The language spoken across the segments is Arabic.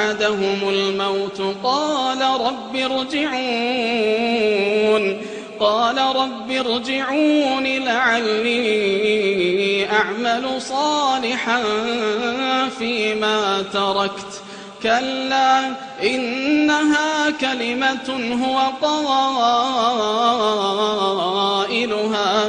أحدهم الموت قال رب ارجعون قال رب ارجعون لعلي أعمل صالحا فيما تركت. كلا إنها كلمة هو قائلها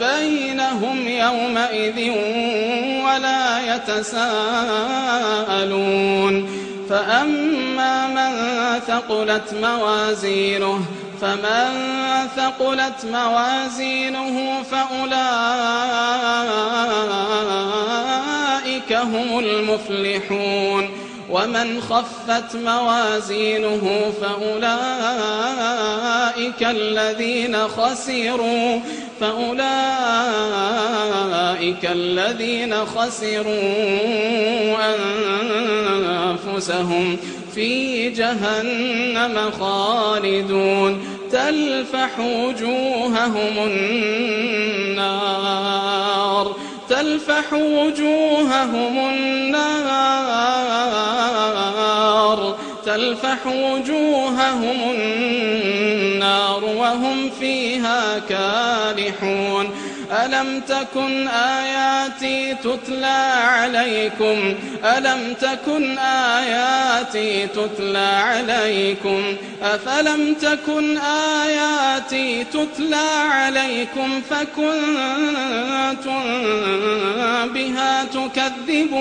بينهم يومئذ ولا يتساءلون. فأما من ثقلت موازينه فمن ثقلت موازينه فأولئك هم المفلحون. ومن خفت موازينه فأولئك الذين خسروا. فأولئك الذين خسروا أنفسهم في جهنم خالدون. تلفح وجوههم النار. تلفح وجوههم النار. تلفح وجوههم النار. وهم فيها كالحون ألم تكن آياتي تتلى عليكم؟ ألم تكن آياتي تتلى عليكم؟ أفلم تكن آياتي تتلى عليكم فكنتم بها تكذبون؟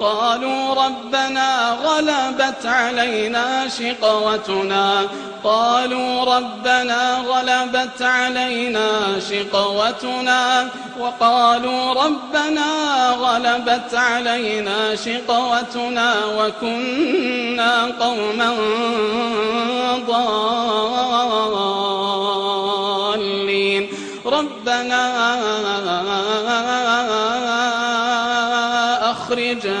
قالوا ربنا غلبت علينا شقوتنا. قالوا ربنا غلبت علينا شقوتنا. وقالوا ربنا غلبت علينا شقوتنا وكنا قوما ضالين. ربنا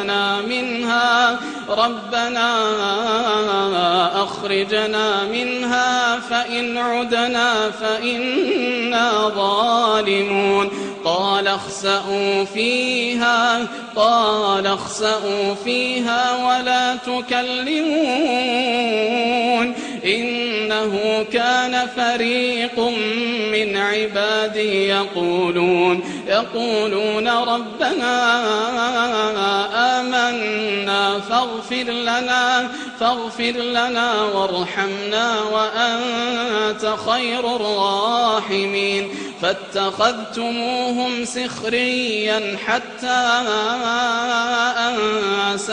أخرجنا منها ربنا أخرجنا منها فإن عدنا فإنا ظالمون. قال اخسأوا فيها قال اخسأوا فيها ولا تكلمون. إنه كان فريق من عبادي يقولون يقولون ربنا آمنا فاغفر لنا فاغفر لنا وارحمنا وأنت خير الراحمين. فاتخذتموهم سخريا حتى